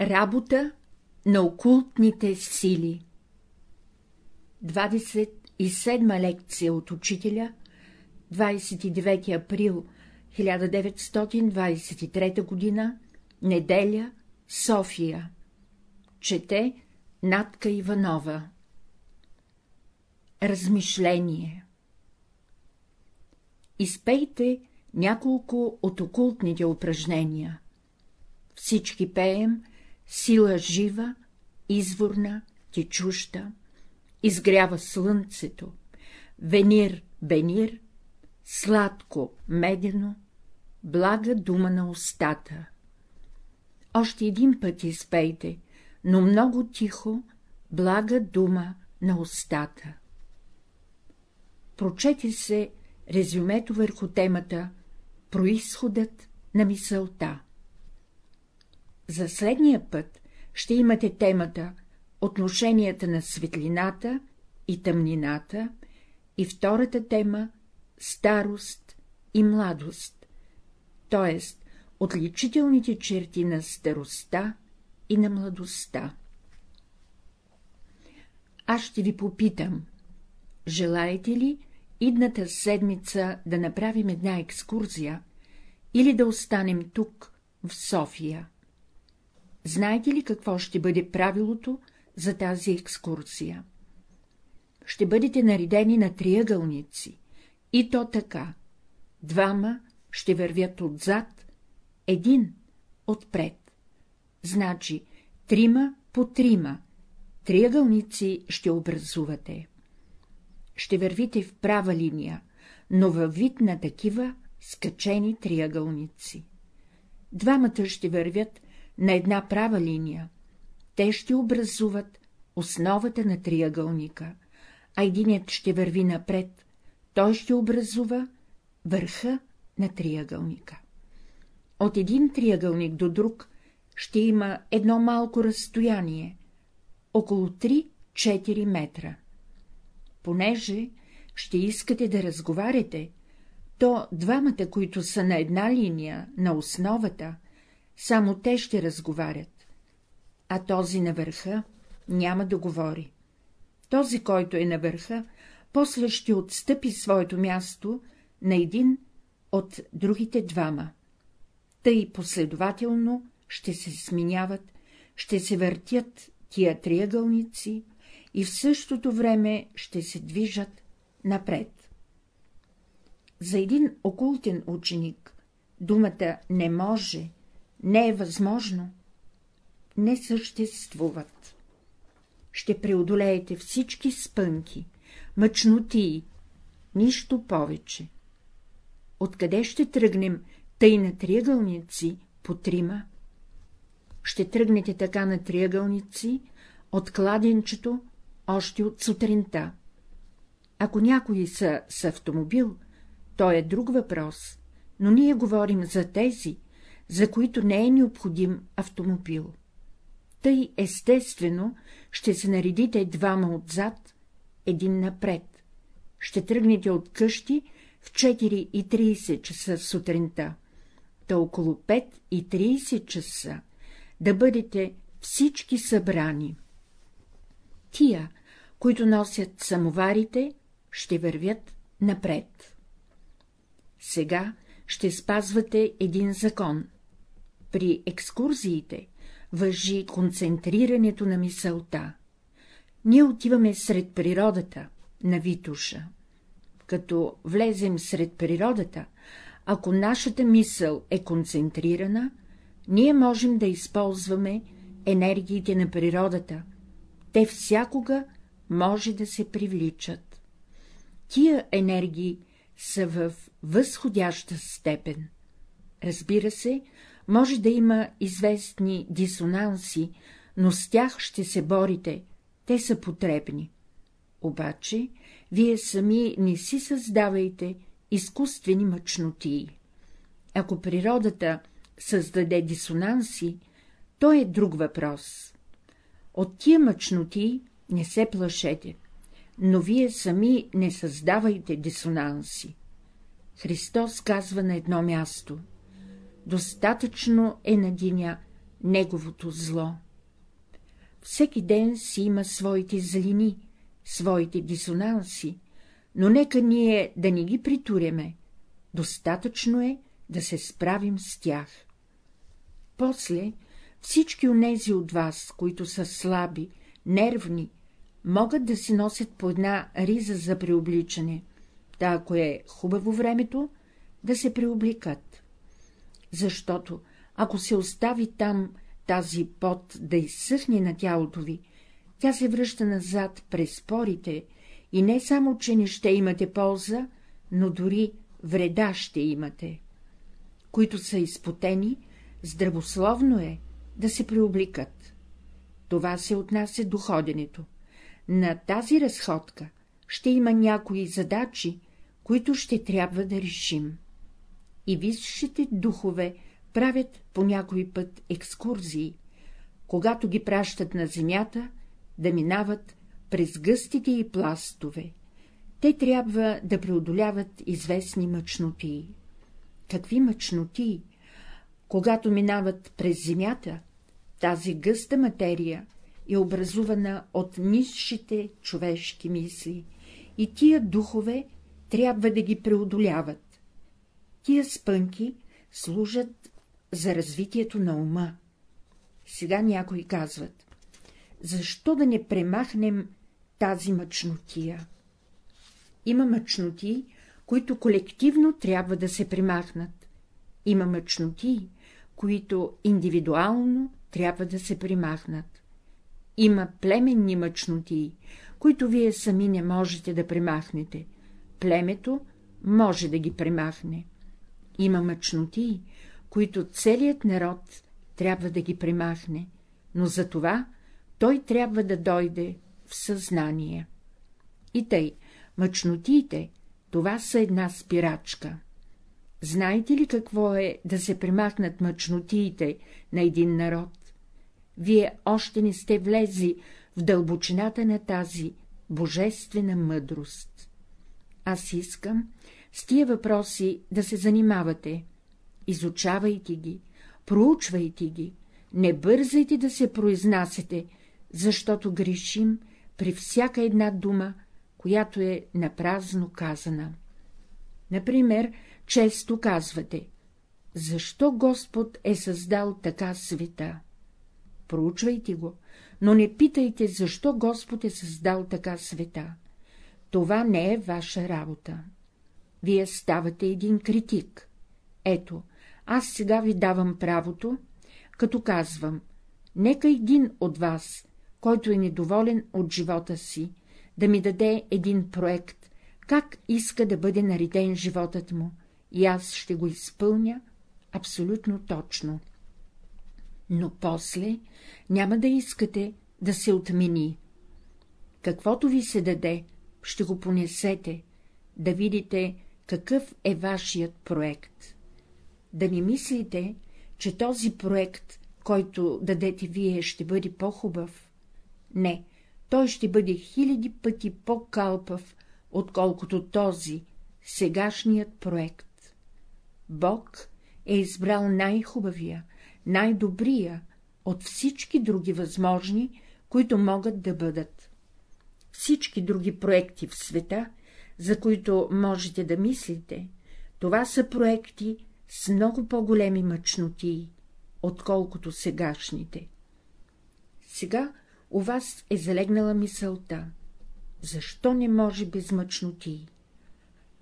Работа на окултните сили 27 лекция от учителя 29 април 1923 г. Неделя, София Чете Натка Иванова Размишление Изпейте няколко от окултните упражнения. Всички пеем сила жива, изворна, течуща, изгрява слънцето, венир, бенир, сладко, медено, блага дума на устата. Още един път изпейте, но много тихо, блага дума на устата. Прочете се резюмето върху темата Происходът на мисълта. За следния път ще имате темата Отношенията на светлината и тъмнината и втората тема Старост и младост, т.е. отличителните черти на старостта и на младостта. Аз ще ви попитам, желаете ли идната седмица да направим една екскурзия или да останем тук, в София? Знаете ли какво ще бъде правилото за тази екскурсия? Ще бъдете наредени на триъгълници, и то така. Двама ще вървят отзад, един отпред. Значи, трима по трима, триъгълници ще образувате. Ще вървите в права линия, но във вид на такива скачени триъгълници. Двамата ще вървят на една права линия, те ще образуват основата на триъгълника, а единият ще върви напред, той ще образува върха на триъгълника. От един триъгълник до друг ще има едно малко разстояние, около 3-4 метра. Понеже ще искате да разговаряте, то двамата, които са на една линия, на основата, само те ще разговарят, а този на върха няма да говори. Този, който е на върха, после ще отстъпи своето място на един от другите двама. Тъй последователно ще се сменяват, ще се въртят тия триъгълници и в същото време ще се движат напред. За един окултен ученик думата не може не е възможно, не съществуват. Ще преодолеете всички спънки, мъчноти, нищо повече. Откъде ще тръгнем тъй на триъгълници по трима? Ще тръгнете така на триъгълници от кладенчето още от сутринта. Ако някои са с автомобил, то е друг въпрос, но ние говорим за тези, за които не е необходим автомобил. Тъй естествено ще се наредите двама отзад, един напред. Ще тръгнете от къщи в 4.30 часа сутринта, та около 5.30 часа да бъдете всички събрани. Тия, които носят самоварите, ще вървят напред. Сега ще спазвате един закон при екскурзиите въжи концентрирането на мисълта. Ние отиваме сред природата, на Витуша. Като влезем сред природата, ако нашата мисъл е концентрирана, ние можем да използваме енергиите на природата, те всякога може да се привличат. Тия енергии са в възходяща степен. Разбира се, може да има известни дисонанси, но с тях ще се борите, те са потребни. Обаче, вие сами не си създавайте изкуствени мъчноти. Ако природата създаде дисонанси, то е друг въпрос. От тия мъчноти не се плашете, но вие сами не създавайте дисонанси. Христос казва на едно място Достатъчно е на диня неговото зло. Всеки ден си има своите злини, своите дисонанси, но нека ние да не ги притуряме, достатъчно е да се справим с тях. После всички онези от вас, които са слаби, нервни, могат да си носят по една риза за преобличане, да ако е хубаво времето, да се преобликат. Защото, ако се остави там тази пот да изсъхне на тялото ви, тя се връща назад през порите и не само, че не ще имате полза, но дори вреда ще имате. Които са изпотени, здравословно е да се преобликат. Това се отнася до ходенето. На тази разходка ще има някои задачи, които ще трябва да решим. И висшите духове правят по някой път екскурзии, когато ги пращат на земята, да минават през гъстите и пластове. Те трябва да преодоляват известни мъчноти. Какви мъчноти? Когато минават през земята, тази гъста материя е образувана от низшите човешки мисли, и тия духове трябва да ги преодоляват. Тия спънки служат за развитието на ума. Сега някои казват, защо да не премахнем тази мъчнотия? Има мъчноти, които колективно трябва да се примахнат. Има мъчноти, които индивидуално трябва да се примахнат. Има племенни мъчноти, които вие сами не можете да примахнете. Племето може да ги примахне. Има мъчноти, които целият народ трябва да ги примахне, но за това той трябва да дойде в съзнание. И тъй, мъчнотиите, това са една спирачка. Знаете ли какво е да се примахнат мъчнотиите на един народ? Вие още не сте влезли в дълбочината на тази божествена мъдрост. Аз искам с тия въпроси да се занимавате. Изучавайте ги, проучвайте ги, не бързайте да се произнасяте, защото грешим при всяка една дума, която е напразно казана. Например, често казвате, защо Господ е създал така света? Проучвайте го, но не питайте, защо Господ е създал така света. Това не е ваша работа. Вие ставате един критик. Ето, аз сега ви давам правото, като казвам, нека един от вас, който е недоволен от живота си, да ми даде един проект, как иска да бъде нареден животът му, и аз ще го изпълня абсолютно точно. Но после няма да искате да се отмени. Каквото ви се даде, ще го понесете, да видите какъв е вашият проект. Да не мислите, че този проект, който дадете вие, ще бъде по-хубав. Не, той ще бъде хиляди пъти по-калпав, отколкото този, сегашният проект. Бог е избрал най-хубавия, най-добрия от всички други възможни, които могат да бъдат. Всички други проекти в света, за които можете да мислите, това са проекти с много по-големи мъчноти, отколкото сегашните. Сега у вас е залегнала мисълта. Защо не може без мъчноти?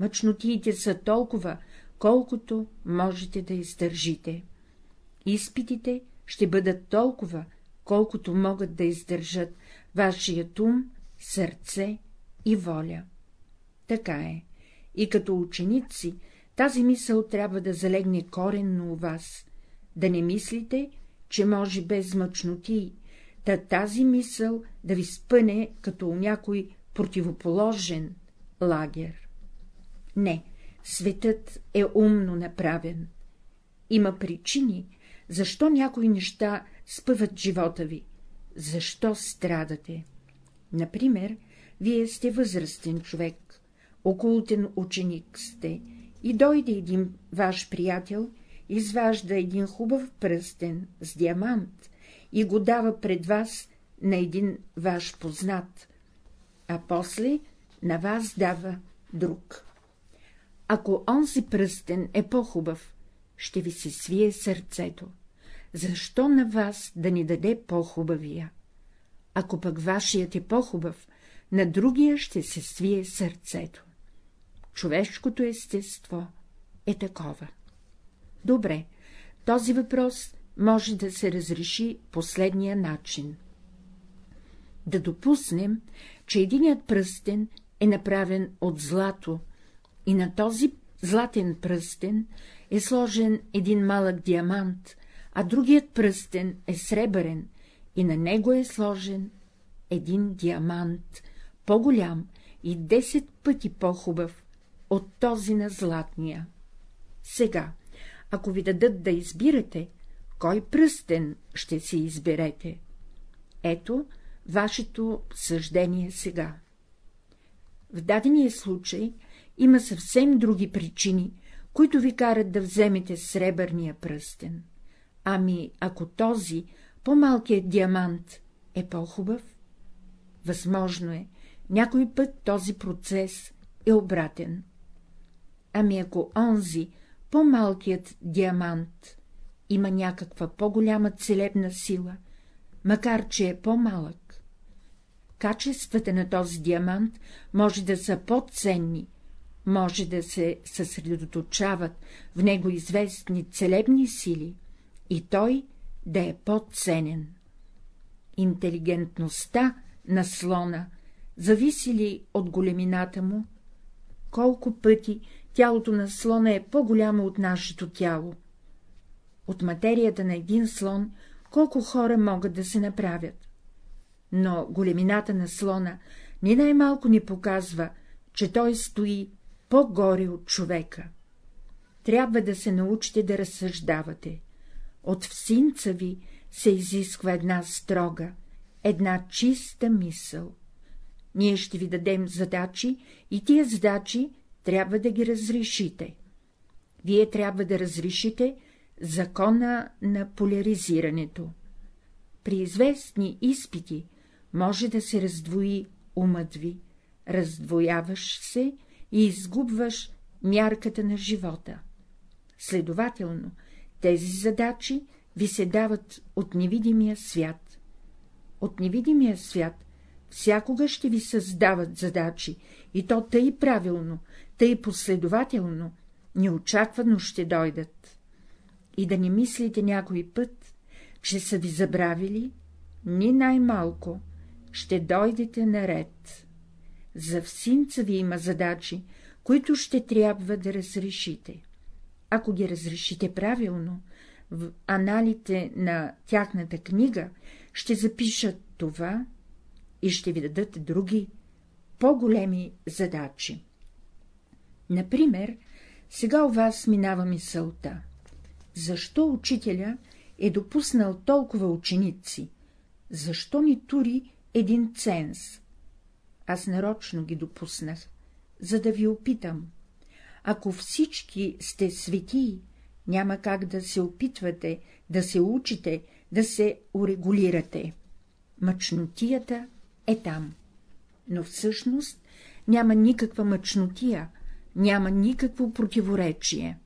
Мъчнотиите са толкова, колкото можете да издържите. Изпитите ще бъдат толкова, колкото могат да издържат вашият ум, сърце и воля. Така е. И като ученици тази мисъл трябва да залегне коренно у вас, да не мислите, че може без мъчноти, та тази мисъл да ви спъне като някой противоположен лагер. Не, светът е умно направен. Има причини, защо някои неща спъват живота ви, защо страдате. Например, вие сте възрастен човек, окултен ученик сте, и дойде един ваш приятел изважда един хубав пръстен с диамант и го дава пред вас на един ваш познат, а после на вас дава друг. Ако онзи пръстен е по-хубав, ще ви се свие сърцето. Защо на вас да ни даде по-хубавия? Ако пък вашият е по-хубав, на другия ще се свие сърцето. Човешкото естество е такова. Добре, този въпрос може да се разреши последния начин. Да допуснем, че единият пръстен е направен от злато и на този златен пръстен е сложен един малък диамант, а другият пръстен е сребърен и на него е сложен един диамант, по-голям и 10 пъти по-хубав от този на златния. Сега, ако ви дадат да избирате, кой пръстен ще си изберете? Ето вашето съждение сега. В дадения случай има съвсем други причини, които ви карат да вземете сребърния пръстен. Ами, ако този, по-малкият диамант, е по-хубав? Възможно е, някой път този процес е обратен. Ами ако онзи, по-малкият диамант, има някаква по-голяма целебна сила, макар че е по-малък, качествата на този диамант може да са по-ценни, може да се съсредоточават в него известни целебни сили и той да е по-ценен. Интелигентността на слона зависи ли от големината му? Колко пъти тялото на слона е по-голямо от нашето тяло? От материята на един слон колко хора могат да се направят? Но големината на слона ни най-малко ни показва, че той стои по-горе от човека. Трябва да се научите да разсъждавате. От всинца ви се изисква една строга, една чиста мисъл. Ние ще ви дадем задачи и тия задачи трябва да ги разрешите. Вие трябва да разрешите закона на поляризирането. При известни изпити може да се раздвои умът ви, раздвояваш се и изгубваш мярката на живота. Следователно, тези задачи ви се дават от невидимия свят. От невидимия свят всякога ще ви създават задачи, и то тъй правилно, тъй последователно, неочаквано ще дойдат. И да не мислите някой път, че са ви забравили, ни най-малко ще дойдете наред. За всинца ви има задачи, които ще трябва да разрешите. Ако ги разрешите правилно, в аналите на тяхната книга ще запишат това и ще ви дадат други, по-големи задачи. Например, сега у вас минава мисълта. Защо учителя е допуснал толкова ученици? Защо ни тури един ценз? Аз нарочно ги допуснах, за да ви опитам. Ако всички сте светии, няма как да се опитвате, да се учите, да се урегулирате. Мъчнотията е там. Но всъщност няма никаква мъчнотия, няма никакво противоречие.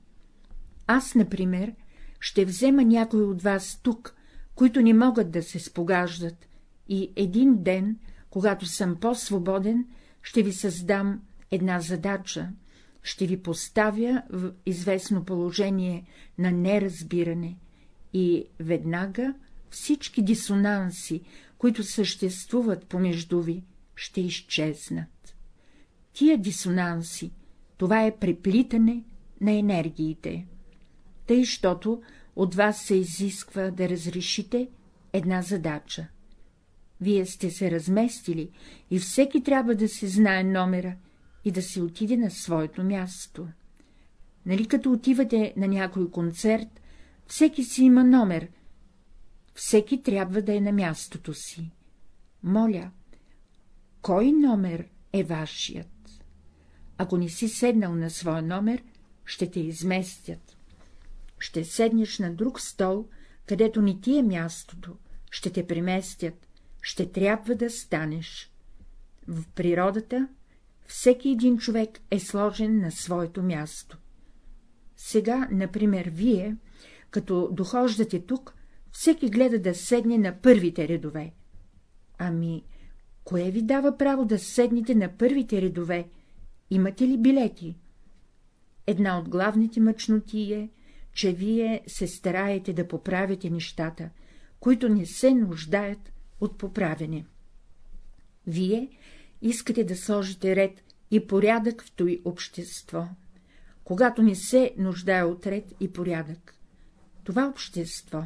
Аз, например, ще взема някой от вас тук, които не могат да се спогаждат, и един ден, когато съм по-свободен, ще ви създам една задача, ще ви поставя в известно положение на неразбиране и веднага всички дисонанси, които съществуват помежду ви, ще изчезнат. Тия дисонанси, това е преплитане на енергиите. Тъй, щото от вас се изисква да разрешите една задача. Вие сте се разместили и всеки трябва да се знае номера и да се отиде на своето място. Нали като отивате на някой концерт, всеки си има номер, всеки трябва да е на мястото си. Моля, кой номер е вашият? Ако не си седнал на своя номер, ще те изместят. ще седнеш на друг стол, където ни ти е мястото, ще те преместят, ще трябва да станеш. В природата всеки един човек е сложен на своето място. Сега, например, вие, като дохождате тук, всеки гледа да седне на първите редове. Ами, кое ви дава право да седнете на първите редове? Имате ли билети? Една от главните мъчноти е, че вие се стараете да поправите нещата, които не се нуждаят от поправене. Вие искате да сложите ред и порядък в той общество, когато не се нуждае от ред и порядък. Това общество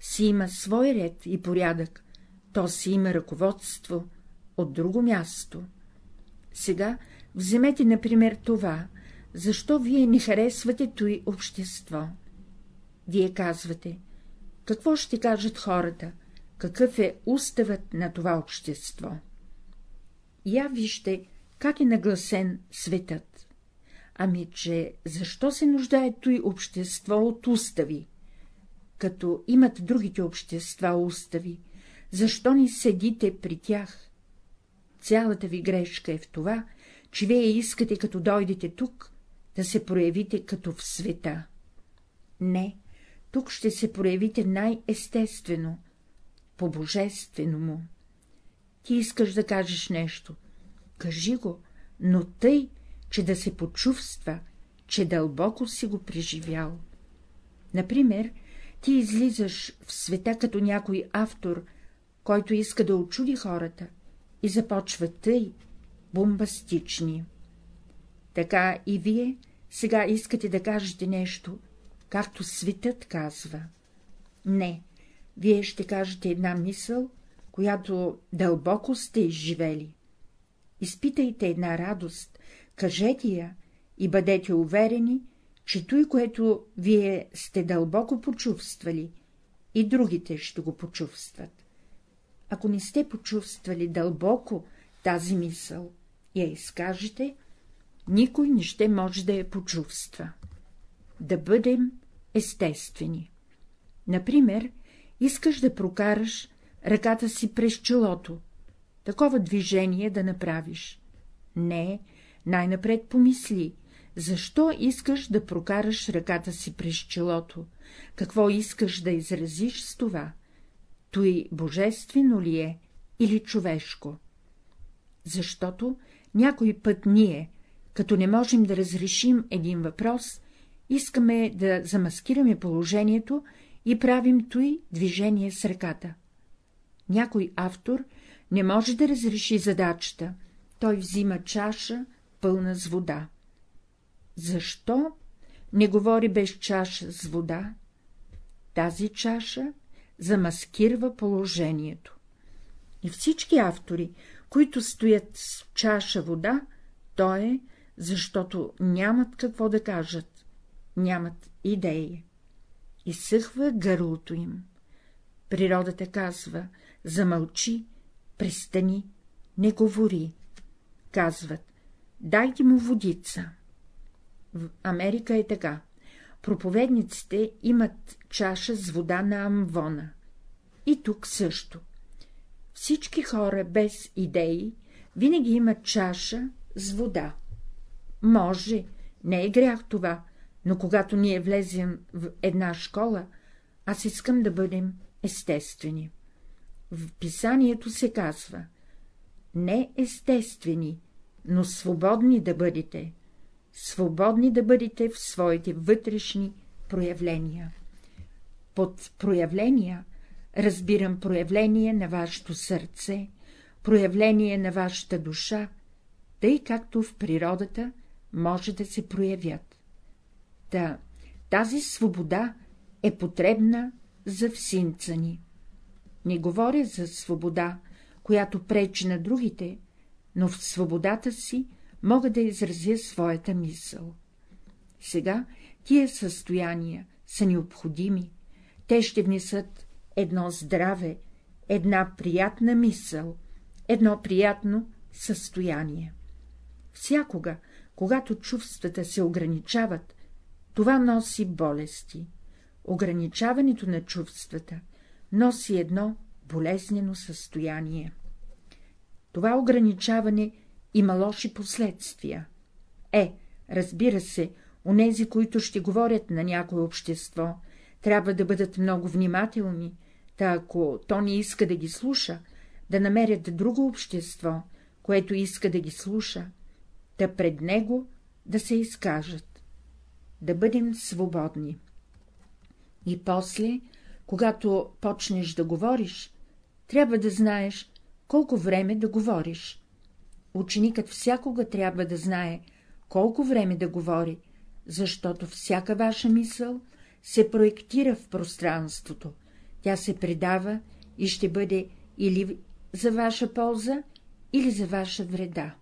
си има свой ред и порядък, то си има ръководство от друго място. Сега вземете, например, това, защо вие не харесвате той общество. Вие казвате, какво ще кажат хората, какъв е уставът на това общество. Я вижте, как е нагласен светът. Ами, че защо се нуждае той общество от устави? Като имат другите общества устави, защо ни седите при тях? Цялата ви грешка е в това, че вие искате, като дойдете тук, да се проявите като в света. Не, тук ще се проявите най-естествено, по-божествено му. Ти искаш да кажеш нещо. Кажи го, но тъй, че да се почувства, че дълбоко си го преживял. Например, ти излизаш в света като някой автор, който иска да очуди хората, и започва тъй, бомбастични. Така и вие сега искате да кажете нещо, както светът казва. Не, вие ще кажете една мисъл, която дълбоко сте изживели. Изпитайте една радост, кажете я и бъдете уверени, че той, което вие сте дълбоко почувствали, и другите ще го почувстват. Ако не сте почувствали дълбоко тази мисъл я изкажете, никой не ще може да я почувства. Да бъдем естествени. Например, искаш да прокараш ръката си през челото, такова движение да направиш. Не, най-напред помисли, защо искаш да прокараш ръката си през челото, какво искаш да изразиш с това, той божествено ли е или човешко? Защото някой път ние, като не можем да разрешим един въпрос, искаме да замаскираме положението и правим той движение с ръката. Някой автор не може да разреши задачата, той взима чаша, пълна с вода. Защо не говори без чаша с вода? Тази чаша замаскирва положението. И всички автори, които стоят с чаша вода, то е, защото нямат какво да кажат, нямат идеи. Изсъхва гърлото им. Природата казва — замълчи, престани, не говори. Казват — дайте му водица. В Америка е така. Проповедниците имат чаша с вода на амвона. И тук също. Всички хора без идеи винаги имат чаша с вода. Може, не е грях това, но когато ние влезем в една школа, аз искам да бъдем естествени. В писанието се казва — не естествени, но свободни да бъдете, свободни да бъдете в своите вътрешни проявления. Под проявления разбирам проявление на вашето сърце, проявление на вашата душа, тъй както в природата може да се проявят. Та тази свобода е потребна за всинца ни. Не говоря за свобода, която пречи на другите, но в свободата си мога да изразя своята мисъл. Сега тия състояния са необходими, те ще внесат едно здраве, една приятна мисъл, едно приятно състояние. Всякога, когато чувствата се ограничават, това носи болести. ограничаването на чувствата носи едно болезнено състояние. Това ограничаване има лоши последствия. Е, разбира се, онези, които ще говорят на някое общество, трябва да бъдат много внимателни, та ако то не иска да ги слуша, да намерят друго общество, което иска да ги слуша, да пред него да се изкажат. Да бъдем свободни. И после, когато почнеш да говориш, трябва да знаеш колко време да говориш. Ученикът всякога трябва да знае колко време да говори, защото всяка ваша мисъл се проектира в пространството, тя се предава и ще бъде или за ваша полза, или за ваша вреда.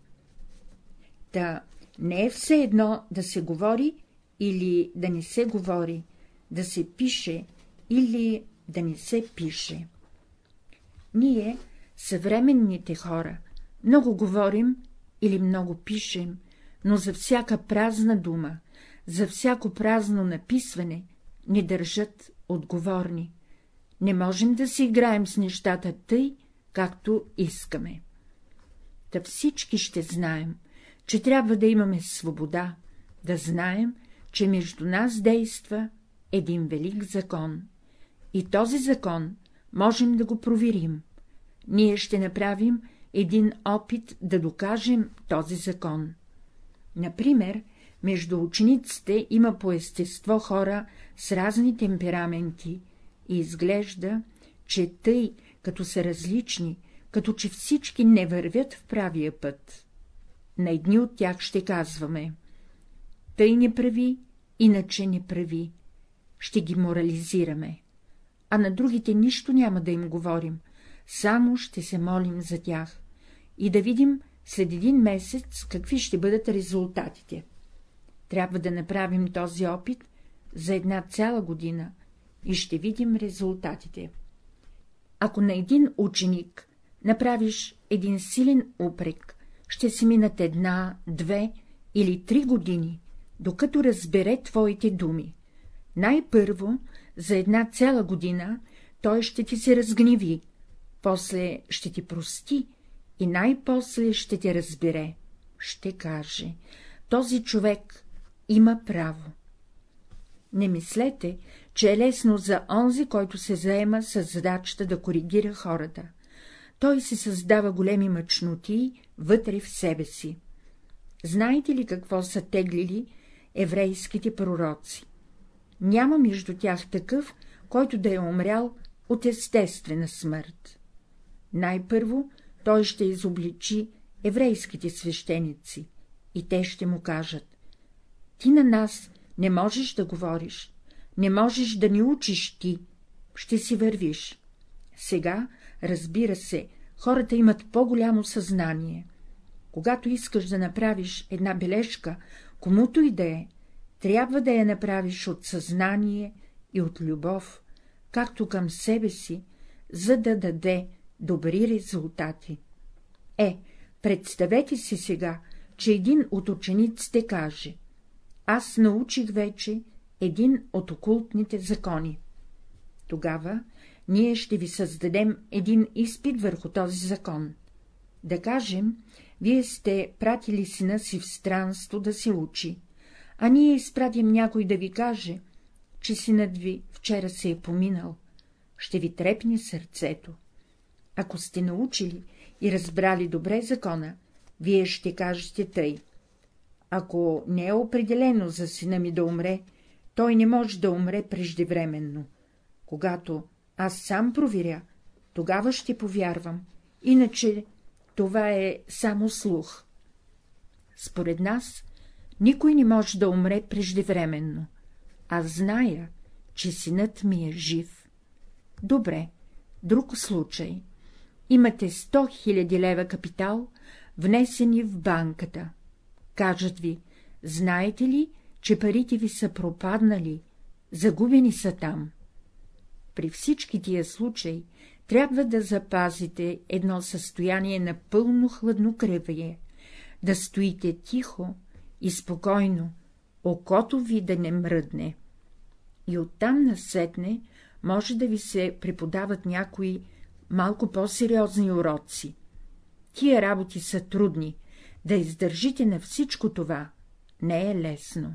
Та не е все едно да се говори или да не се говори, да се пише или да не се пише. Ние, съвременните хора, много говорим или много пишем, но за всяка празна дума, за всяко празно написване не държат отговорни. Не можем да си играем с нещата тъй, както искаме. Та всички ще знаем, че трябва да имаме свобода, да знаем, че между нас действа един велик закон. И този закон можем да го проверим. Ние ще направим един опит да докажем този закон. Например, между учениците има по естество хора с разни темпераменти и изглежда, че тъй, като са различни, като че всички не вървят в правия път. На едни от тях ще казваме — тъй не прави, иначе не прави, ще ги морализираме, а на другите нищо няма да им говорим, само ще се молим за тях и да видим след един месец какви ще бъдат резултатите. Трябва да направим този опит за една цяла година и ще видим резултатите. Ако на един ученик направиш един силен упрек, ще си минат една, две или три години, докато разбере твоите думи. Най-първо, за една цяла година, той ще ти се разгневи, после ще ти прости и най-после ще те разбере, ще каже, този човек има право. Не мислете, че е лесно за онзи, който се заема с задачата да коригира хората. Той се създава големи мъчноти вътре в себе си. Знаете ли какво са теглили еврейските пророци? Няма между тях такъв, който да е умрял от естествена смърт. Най-първо той ще изобличи еврейските свещеници и те ще му кажат — ти на нас не можеш да говориш, не можеш да ни учиш ти, ще си вървиш. Сега, разбира се, хората имат по-голямо съзнание. Когато искаш да направиш една бележка, комуто и да е, трябва да я направиш от съзнание и от любов, както към себе си, за да даде добри резултати. Е, представете си сега, че един от учениците каже — аз научих вече един от окултните закони. Тогава ние ще ви създадем един изпит върху този закон. Да кажем, вие сте пратили сина си в странство да се учи, а ние изпратим някой да ви каже, че синът ви вчера се е поминал. Ще ви трепне сърцето. Ако сте научили и разбрали добре закона, вие ще кажете тъй. Ако не е определено за сина ми да умре, той не може да умре преждевременно. Когато аз сам проверя, тогава ще повярвам, иначе това е само слух. Според нас, никой не може да умре преждевременно. Аз зная, че синът ми е жив. Добре, друг случай. Имате 100 000 лева капитал, внесени в банката. Кажат ви, знаете ли, че парите ви са пропаднали, загубени са там. При всички тия случаи трябва да запазите едно състояние на пълно хладнокръвие, да стоите тихо и спокойно, окото ви да не мръдне. И оттам насетне може да ви се преподават някои малко по-сериозни уроци. Тия работи са трудни, да издържите на всичко това не е лесно.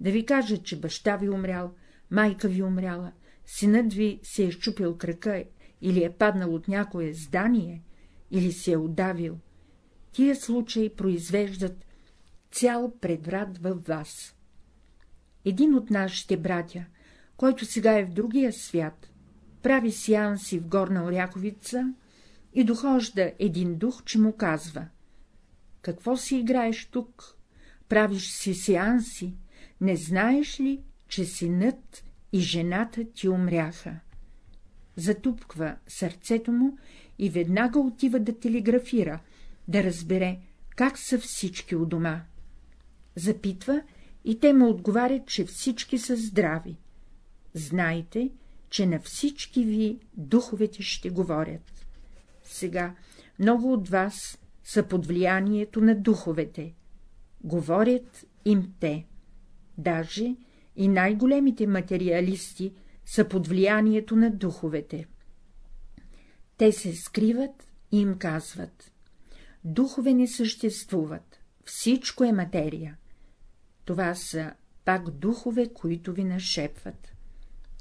Да ви кажа, че баща ви умрял, майка ви умряла, синът ви се е щупил крака или е паднал от някое здание, или се е удавил, тия случаи произвеждат цял предврат във вас. Един от нашите братя, който сега е в другия свят, прави сеанси в горна Оряковица и дохожда един дух, че му казва — какво си играеш тук? Правиш си сеанси, не знаеш ли, че синът и жената ти умряха? Затупква сърцето му и веднага отива да телеграфира, да разбере, как са всички у дома. Запитва и те му отговарят, че всички са здрави. Знайте, че на всички ви духовете ще говорят. Сега много от вас са под влиянието на духовете. Говорят им те. Даже и най-големите материалисти са под влиянието на духовете. Те се скриват и им казват — духове не съществуват, всичко е материя. Това са пак духове, които ви нашепват.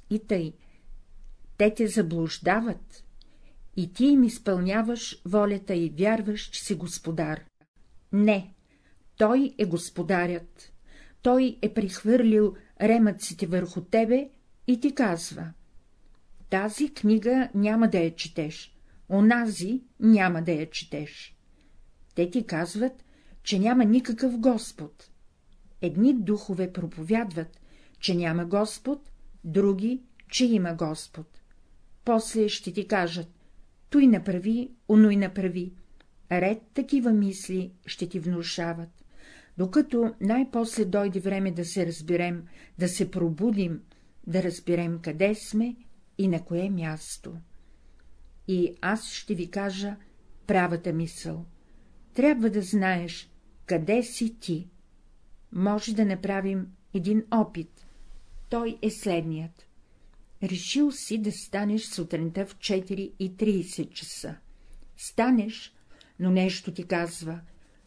И тъй, те те заблуждават, и ти им изпълняваш волята и вярваш, че си господар. Не, той е господарят, той е прихвърлил ремъците върху тебе и ти казва — тази книга няма да я четеш, онази няма да я четеш. Те ти казват, че няма никакъв Господ. Едни духове проповядват, че няма Господ, други, че има Господ. После ще ти кажат, той направи, оно и направи. Ред такива мисли ще ти внушават, докато най-после дойде време да се разберем, да се пробудим, да разберем къде сме и на кое място. И аз ще ви кажа правата мисъл. Трябва да знаеш, къде си ти. Може да направим един опит. Той е следният. Решил си да станеш сутринта в 4.30 часа. Станеш, но нещо ти казва,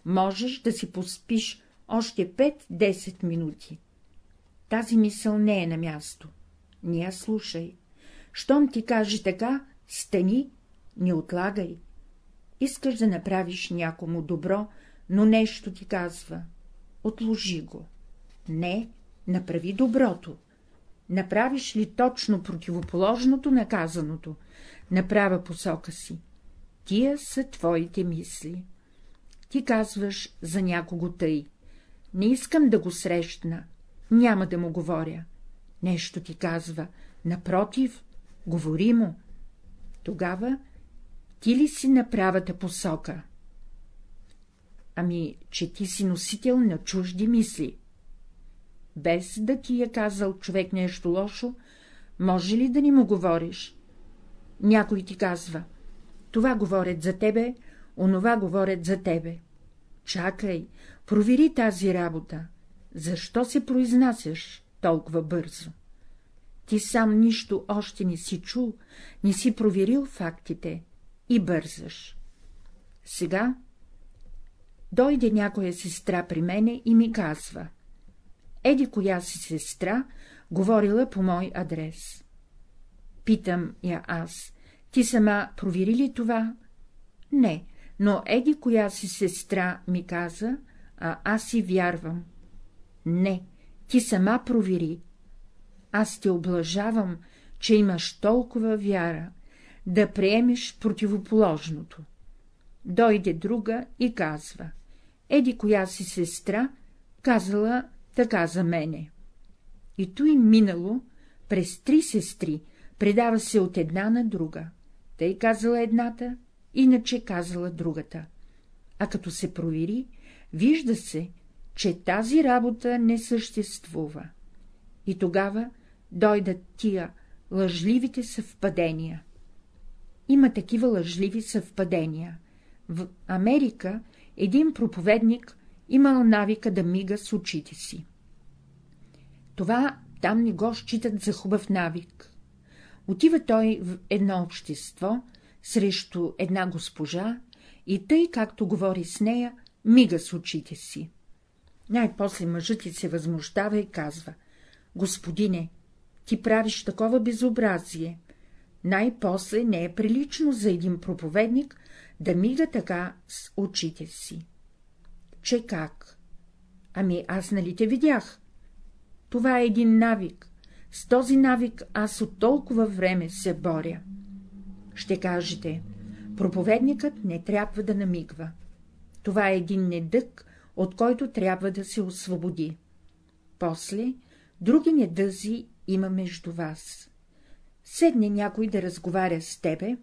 можеш да си поспиш още 5-10 минути. Тази мисъл не е на място. Не слушай. Щом ти каже така, стани, не отлагай. Искаш да направиш някому добро, но нещо ти казва. Отложи го. Не, направи доброто. Направиш ли точно противоположното на казаното, направа посока си. Тия са твоите мисли. Ти казваш за някого тъй. Не искам да го срещна, няма да му говоря. Нещо ти казва, напротив, говори му. Тогава ти ли си на правата посока? Ами, че ти си носител на чужди мисли. Без да ти е казал човек нещо лошо, може ли да ни му говориш? Някой ти казва, това говорят за тебе, онова говорят за тебе. Чакай, провери тази работа. Защо се произнасяш толкова бързо? Ти сам нищо още не си чул, не си проверил фактите и бързаш. Сега дойде някоя сестра при мене и ми казва — еди коя си сестра, говорила по мой адрес. Питам я аз, ти сама провери ли това? Не, но еди коя си сестра ми каза, а аз си вярвам. Не, ти сама провери. Аз те облажавам, че имаш толкова вяра, да приемеш противоположното. Дойде друга и казва — еди коя си сестра, казала така за мене. И той минало през три сестри, предава се от една на друга. Тъй казала едната, иначе казала другата. А като се провери, вижда се, че тази работа не съществува. И тогава дойдат тия лъжливите съвпадения. Има такива лъжливи съвпадения. В Америка един проповедник имал навика да мига с очите си. Това там не го считат за хубав навик. Отива той в едно общество срещу една госпожа и тъй, както говори с нея, мига с очите си. Най-после мъжът ти се възмущава и казва — Господине, ти правиш такова безобразие. Най-после не е прилично за един проповедник да мига така с очите си. Че как? Ами аз нали те видях? Това е един навик. С този навик аз от толкова време се боря. Ще кажете, проповедникът не трябва да намигва. Това е един недък, от който трябва да се освободи. После, други недъзи има между вас. Седне някой да разговаря с тебе,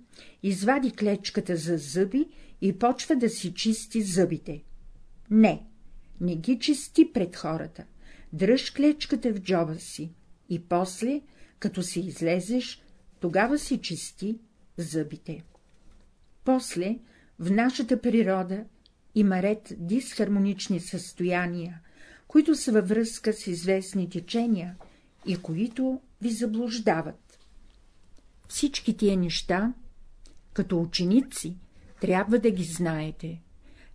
извади клечката за зъби и почва да си чисти зъбите. Не, не ги чисти пред хората, дръж клечката в джоба си и после, като си излезеш, тогава си чисти зъбите. После, в нашата природа има ред дисхармонични състояния, които са във връзка с известни течения и които ви заблуждават. Всички тия неща, като ученици, трябва да ги знаете.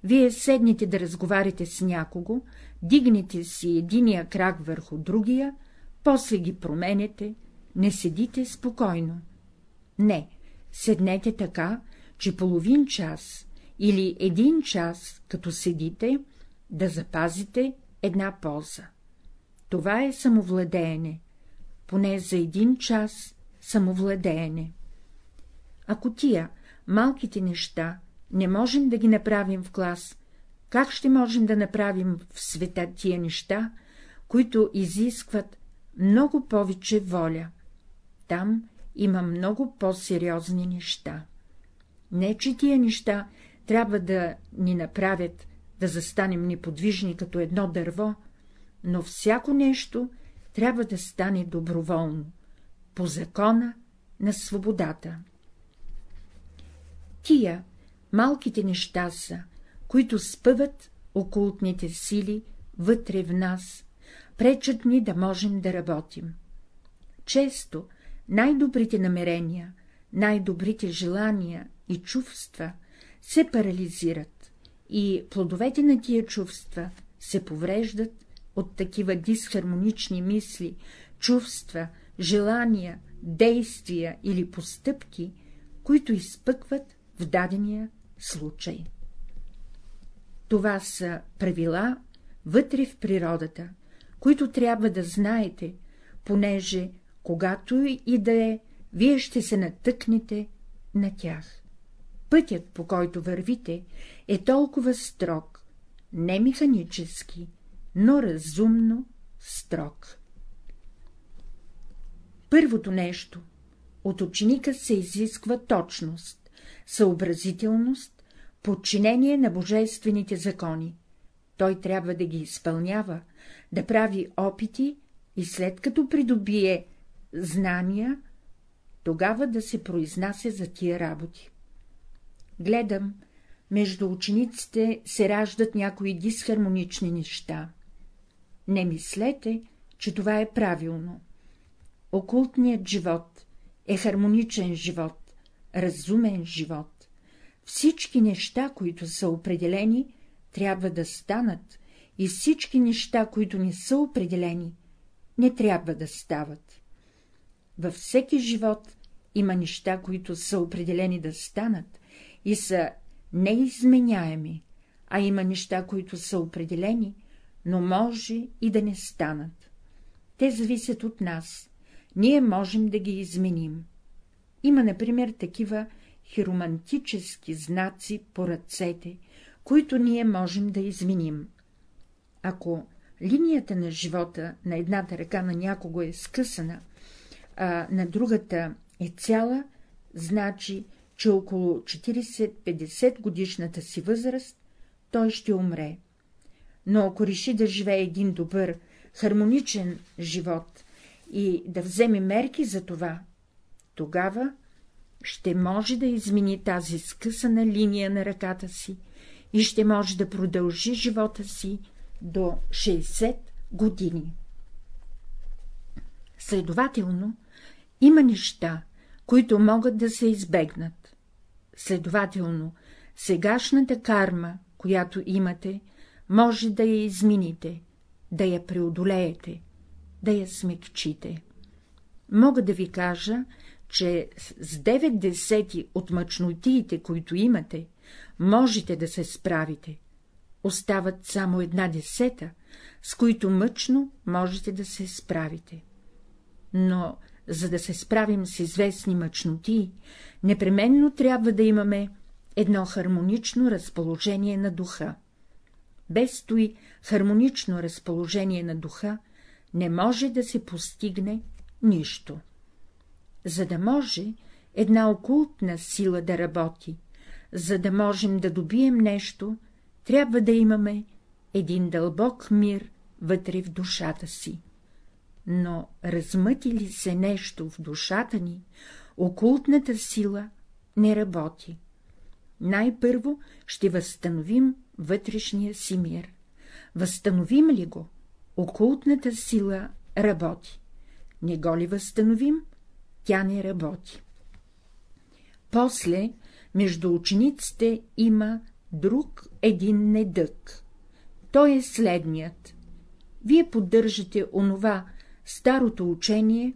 Вие седнете да разговаряте с някого, дигнете си единия крак върху другия, после ги променете, не седите спокойно. Не, седнете така, че половин час или един час, като седите, да запазите една полза. Това е самовладеене, поне за един час самовладеене. Ако тия малките неща не можем да ги направим в клас, как ще можем да направим в света тия неща, които изискват много повече воля? Там има много по-сериозни неща. Не, че тия неща трябва да ни направят да застанем неподвижни като едно дърво, но всяко нещо трябва да стане доброволно, по закона на свободата. Тия малките неща са, които спъват окултните сили вътре в нас, пречат ни да можем да работим. Често най-добрите намерения, най-добрите желания и чувства се парализират и плодовете на тия чувства се повреждат от такива дисхармонични мисли, чувства, желания, действия или постъпки, които изпъкват в дадения случай. Това са правила вътре в природата, които трябва да знаете, понеже, когато и да е, вие ще се натъкнете на тях. Пътят, по който вървите, е толкова строг, не механически, но разумно строг. Първото нещо — от ученика се изисква точност, съобразителност, подчинение на божествените закони. Той трябва да ги изпълнява, да прави опити и след като придобие знания, тогава да се произнася за тия работи. Гледам, между учениците се раждат някои дисхармонични неща. Не мислете, че това е правилно. Окултният живот е хармоничен живот, разумен живот. Всички неща, които са определени, трябва да станат, и всички неща, които не са определени, не трябва да стават. Във всеки живот има неща, които са определени да станат и са неизменяеми, а има неща, които са определени, но може и да не станат. Те зависят от нас, ние можем да ги изменим. Има, например, такива хиромантически знаци по ръцете, които ние можем да изменим. Ако линията на живота на едната ръка на някого е скъсана, а на другата е цяла, значи, че около 40-50 годишната си възраст той ще умре. Но ако реши да живее един добър, хармоничен живот и да вземе мерки за това, тогава ще може да измени тази скъсана линия на ръката си и ще може да продължи живота си до 60 години. Следователно, има неща, които могат да се избегнат. Следователно, сегашната карма, която имате, може да я измините, да я преодолеете, да я смекчите. Мога да ви кажа, че с 9 десети от мъчнотиите, които имате, можете да се справите. Остават само една десета, с които мъчно можете да се справите. Но, за да се справим с известни мъчноти, непременно трябва да имаме едно хармонично разположение на духа. Без стои хармонично разположение на духа, не може да се постигне нищо. За да може една окултна сила да работи, за да можем да добием нещо, трябва да имаме един дълбок мир вътре в душата си. Но размъти ли се нещо в душата ни, окултната сила не работи. Най-първо ще възстановим вътрешния си мир. Възстановим ли го, окултната сила работи. Не го ли възстановим, тя не работи. После между учениците има друг един недък. Той е следният. Вие поддържате онова старото учение,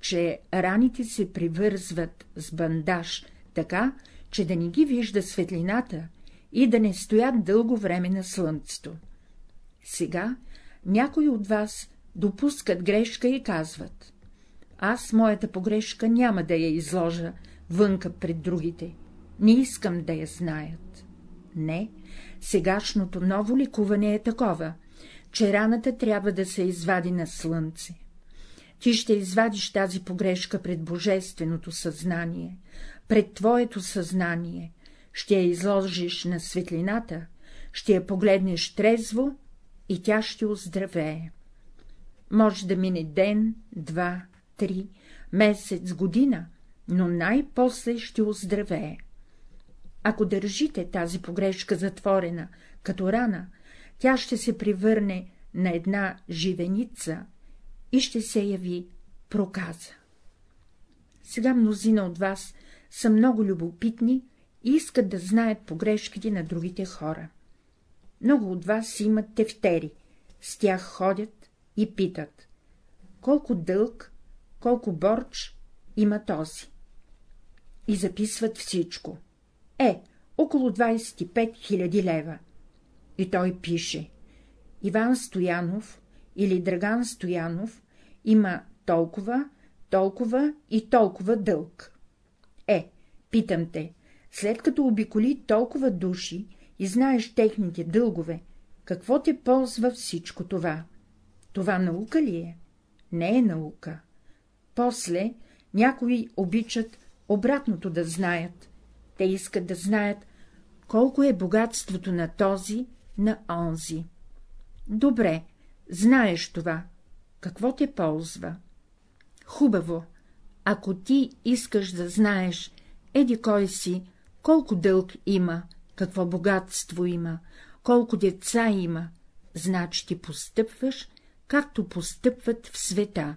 че раните се привързват с бандаж така, че да не ги вижда светлината и да не стоят дълго време на слънцето. Сега някои от вас допускат грешка и казват — аз моята погрешка няма да я изложа вънка пред другите, не искам да я знаят. Не, сегашното ново ликуване е такова, че раната трябва да се извади на слънце. Ти ще извадиш тази погрешка пред божественото съзнание, пред твоето съзнание, ще я изложиш на светлината, ще я погледнеш трезво и тя ще оздравее. Може да мине ден, два, три, месец, година, но най-после ще оздравее. Ако държите тази погрешка затворена, като рана, тя ще се превърне на една живеница и ще се яви проказа. Сега мнозина от вас са много любопитни и искат да знаят погрешките на другите хора. Много от вас имат тефтери, с тях ходят и питат, колко дълг, колко борч има този. И записват всичко. Е, около 25 000 лева. И той пише. Иван Стоянов или Драган Стоянов има толкова, толкова и толкова дълг. Е, питам те, след като обиколи толкова души и знаеш техните дългове, какво те ползва всичко това? Това наука ли е? Не е наука. После някои обичат обратното да знаят. Те искат да знаят, колко е богатството на този, на онзи. Добре, знаеш това. Какво те ползва? Хубаво. Ако ти искаш да знаеш, еди кой си, колко дълг има, какво богатство има, колко деца има, значи ти постъпваш, както постъпват в света.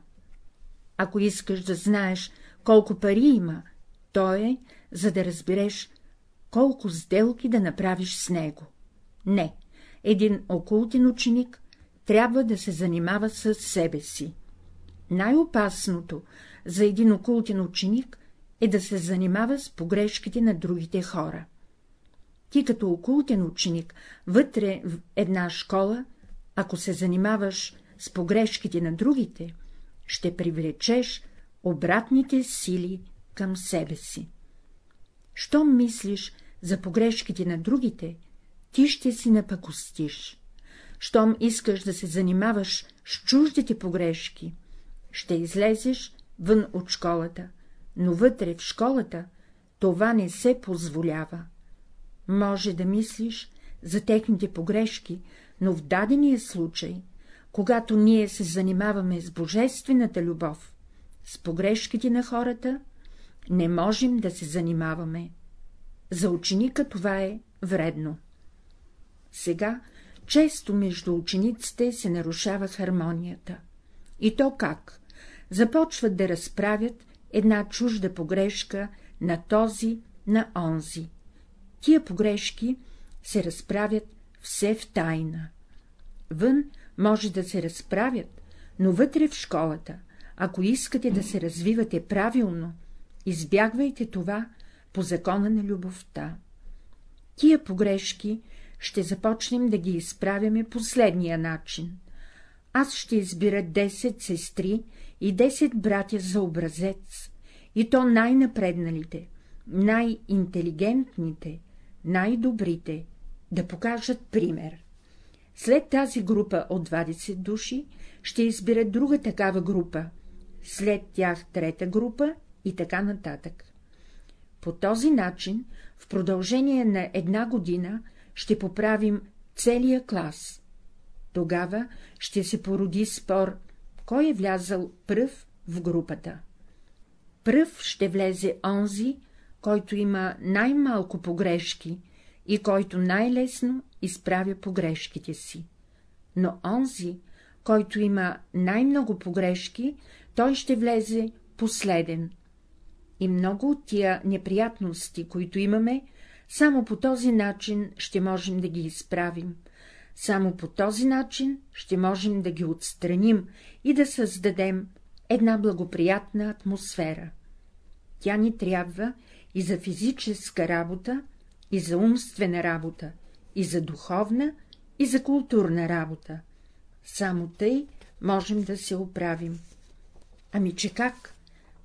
Ако искаш да знаеш колко пари има, то е, за да разбереш, колко сделки да направиш с него. Не, един окултен ученик трябва да се занимава с себе си. Най-опасното за един окултен ученик е да се занимава с погрешките на другите хора. Ти като окултен ученик, вътре в една школа, ако се занимаваш с погрешките на другите, ще привлечеш обратните сили към себе си. Щом мислиш за погрешките на другите, ти ще си напакостиш. Щом искаш да се занимаваш с чуждите погрешки, ще излезеш вън от школата, но вътре в школата това не се позволява. Може да мислиш за техните погрешки, но в дадения случай, когато ние се занимаваме с божествената любов, с погрешките на хората, не можем да се занимаваме. За ученика това е вредно. Сега често между учениците се нарушава хармонията. И то как? започват да разправят една чужда погрешка на този, на онзи. Тия погрешки се разправят все в тайна. Вън може да се разправят, но вътре в школата, ако искате да се развивате правилно, избягвайте това по закона на любовта. Тия погрешки ще започнем да ги изправяме последния начин. Аз ще избира 10 сестри и 10 братя за образец, и то най-напредналите, най-интелигентните, най-добрите, да покажат пример. След тази група от 20 души ще избера друга такава група, след тях трета група и така нататък. По този начин, в продължение на една година, ще поправим целия клас. Тогава ще се породи спор, кой е влязал пръв в групата. Пръв ще влезе онзи, който има най-малко погрешки и който най-лесно изправя погрешките си. Но онзи, който има най-много погрешки, той ще влезе последен. И много от тия неприятности, които имаме, само по този начин ще можем да ги изправим, само по този начин ще можем да ги отстраним и да създадем една благоприятна атмосфера. Тя ни трябва и за физическа работа, и за умствена работа, и за духовна, и за културна работа. Само тъй можем да се оправим. Ами че как?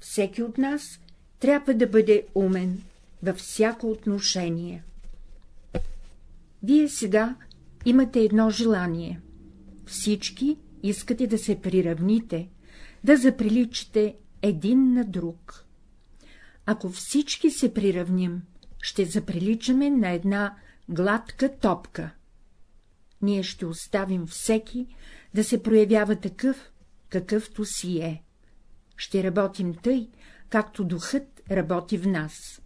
Всеки от нас трябва да бъде умен във всяко отношение. Вие сега имате едно желание. Всички искате да се приравните, да заприличите един на друг. Ако всички се приравним, ще заприличаме на една гладка топка. Ние ще оставим всеки да се проявява такъв, какъвто си е. Ще работим тъй, както духът работи в нас.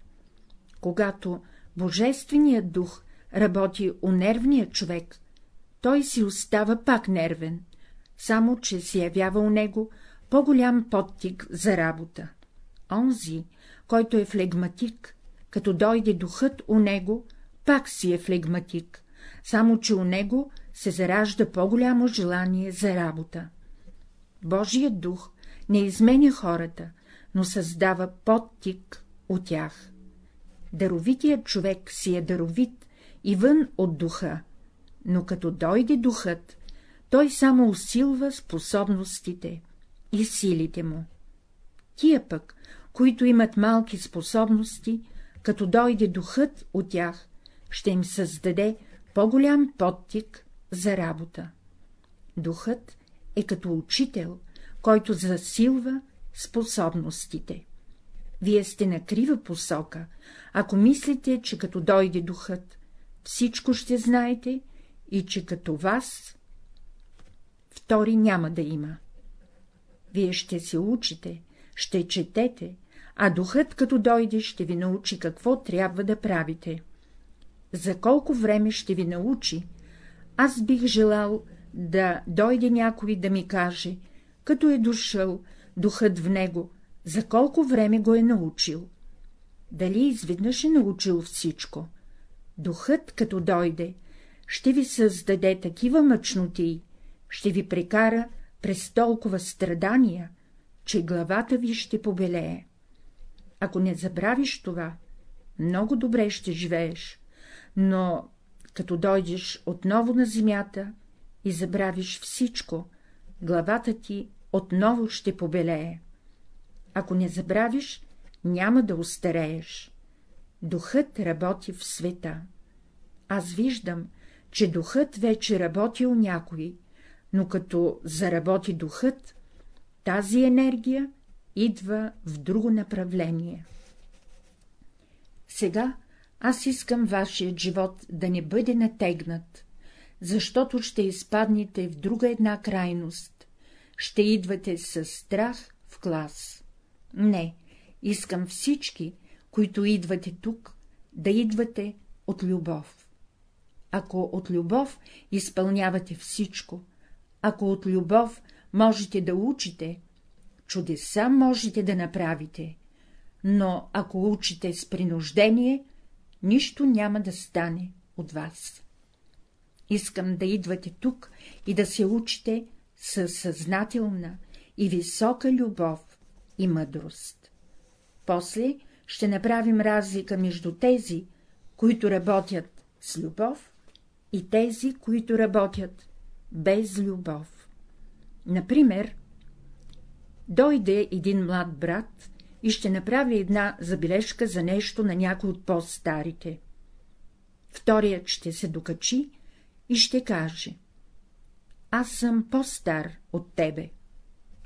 Когато Божественият дух работи у нервния човек, той си остава пак нервен, само че се явява у него по-голям подтик за работа. Онзи, който е флегматик, като дойде духът у него, пак си е флегматик, само че у него се заражда по-голямо желание за работа. Божият дух не изменя хората, но създава подтик от тях. Даровитият човек си е даровит и вън от духа, но като дойде духът, той само усилва способностите и силите му. Тия пък, които имат малки способности, като дойде духът от тях, ще им създаде по-голям подтик за работа. Духът е като учител, който засилва способностите. Вие сте на крива посока, ако мислите, че като дойде духът, всичко ще знаете и че като вас втори няма да има. Вие ще се учите, ще четете, а духът, като дойде, ще ви научи какво трябва да правите. За колко време ще ви научи? Аз бих желал да дойде някой да ми каже, като е дошъл духът в него, за колко време го е научил. Дали изведнъж е научил всичко? Духът, като дойде, ще ви създаде такива мъчноти, ще ви прекара през толкова страдания, че главата ви ще побелее. Ако не забравиш това, много добре ще живееш, но като дойдеш отново на земята и забравиш всичко, главата ти отново ще побелее. Ако не забравиш, няма да устарееш. Духът работи в света. Аз виждам, че духът вече работи у някой, но като заработи духът, тази енергия идва в друго направление. Сега аз искам вашият живот да не бъде натегнат, защото ще изпаднете в друга една крайност, ще идвате с страх в клас. Не, искам всички, които идвате тук, да идвате от любов. Ако от любов изпълнявате всичко, ако от любов можете да учите, чудеса можете да направите, но ако учите с принуждение, нищо няма да стане от вас. Искам да идвате тук и да се учите със съзнателна и висока любов и мъдрост. После ще направим разлика между тези, които работят с любов, и тези, които работят без любов. Например, дойде един млад брат и ще направи една забележка за нещо на някой от по-старите. Вторият ще се докачи и ще каже ‒ аз съм по-стар от тебе.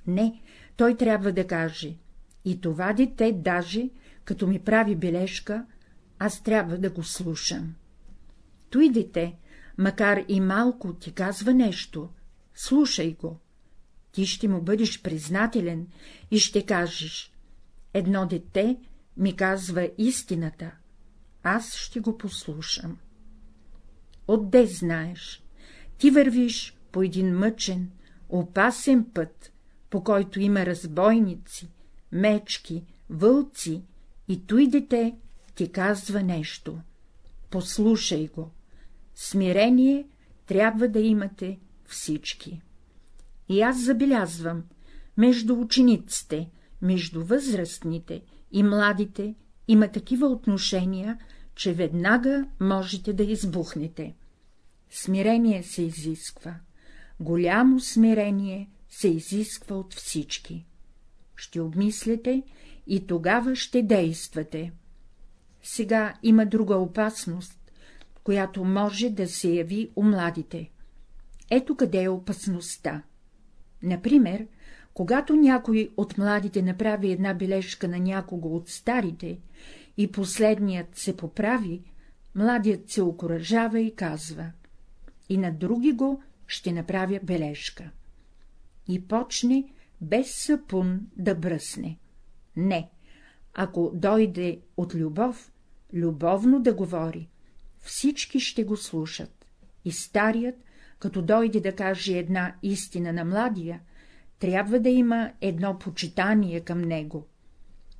Не, той трябва да каже ‒ и това дете даже, като ми прави бележка, аз трябва да го слушам. Той дете, макар и малко, ти казва нещо, слушай го. Ти ще му бъдеш признателен и ще кажеш — едно дете ми казва истината, аз ще го послушам. Отде знаеш, ти вървиш по един мъчен, опасен път, по който има разбойници, мечки, вълци, и той дете ти казва нещо. Послушай го. Смирение трябва да имате всички. И аз забелязвам, между учениците, между възрастните и младите има такива отношения, че веднага можете да избухнете. Смирение се изисква. Голямо смирение се изисква от всички. Ще обмислите и тогава ще действате. Сега има друга опасност, която може да се яви у младите. Ето къде е опасността. Например, когато някой от младите направи една бележка на някого от старите и последният се поправи, младият се окоръжава и казва — и на други го ще направя бележка. И почне без сапун да бръсне. Не, ако дойде от любов, любовно да говори, всички ще го слушат. И старият, като дойде да каже една истина на младия, трябва да има едно почитание към него.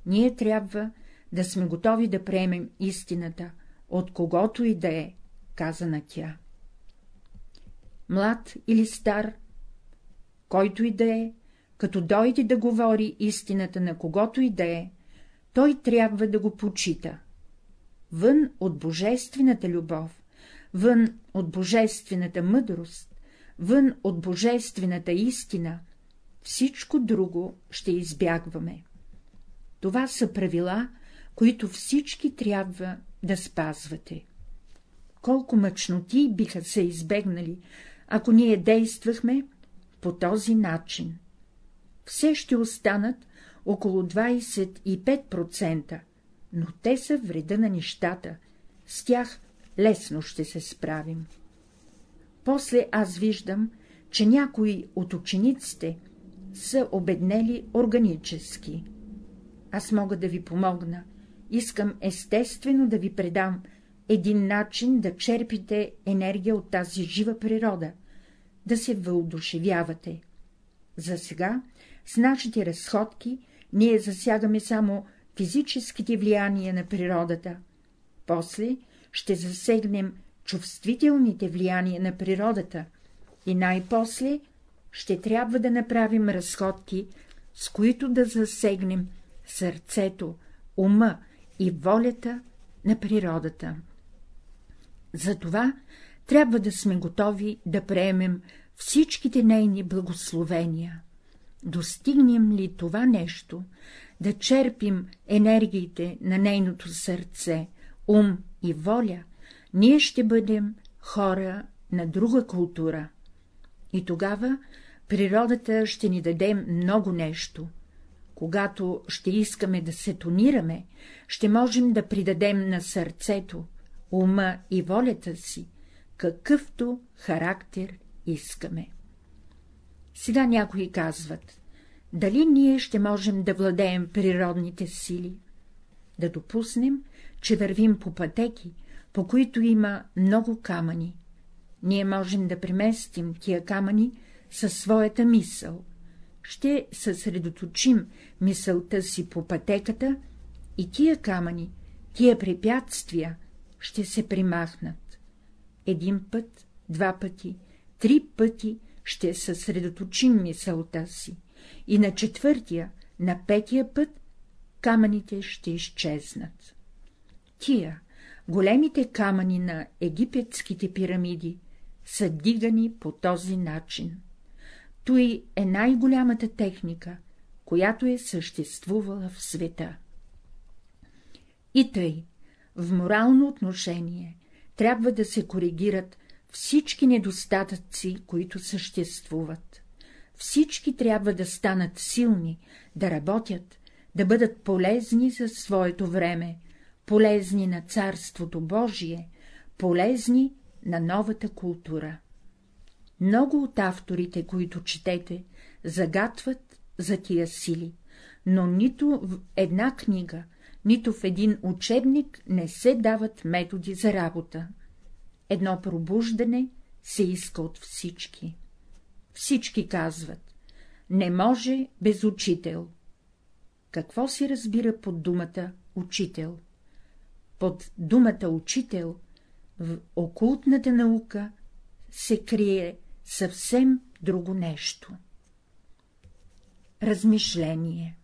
Ние трябва да сме готови да приемем истината, от когото и да е, казана тя. Млад или стар, който и да е, като дойде да говори истината на когото и да е, той трябва да го почита. Вън от божествената любов, вън от божествената мъдрост, вън от божествената истина, всичко друго ще избягваме. Това са правила, които всички трябва да спазвате. Колко мъчноти биха се избегнали, ако ние действахме по този начин. Все ще останат около 25%, но те са вреда на нещата, с тях лесно ще се справим. После аз виждам, че някои от учениците са обеднели органически. Аз мога да ви помогна, искам естествено да ви предам един начин да черпите енергия от тази жива природа, да се въодушевявате. За сега, с нашите разходки, ние засягаме само физическите влияния на природата. После ще засегнем чувствителните влияния на природата и най-после ще трябва да направим разходки, с които да засегнем сърцето, ума и волята на природата. Затова трябва да сме готови да приемем всичките нейни благословения. Достигнем ли това нещо, да черпим енергиите на нейното сърце, ум и воля, ние ще бъдем хора на друга култура. И тогава природата ще ни даде много нещо. Когато ще искаме да се тонираме, ще можем да придадем на сърцето, ума и волята си, какъвто характер искаме. Сега някои казват, дали ние ще можем да владеем природните сили? Да допуснем, че вървим по пътеки, по които има много камъни. Ние можем да преместим тия камъни със своята мисъл. ще съсредоточим мисълта си по пътеката и тия камъни, тия препятствия ще се примахнат. Един път, два пъти, три пъти ще съсредоточим мисълта си и на четвъртия, на петия път камъните ще изчезнат. Тия, големите камъни на египетските пирамиди, са дигани по този начин. Той е най-голямата техника, която е съществувала в света. И тъй, в морално отношение трябва да се коригират всички недостатъци, които съществуват. Всички трябва да станат силни, да работят, да бъдат полезни за своето време, полезни на Царството Божие, полезни на новата култура. Много от авторите, които четете, загатват за тия сили, но нито в една книга, нито в един учебник не се дават методи за работа. Едно пробуждане се иска от всички. Всички казват — не може без учител. Какво си разбира под думата учител? Под думата учител в окултната наука се крие съвсем друго нещо. Размишление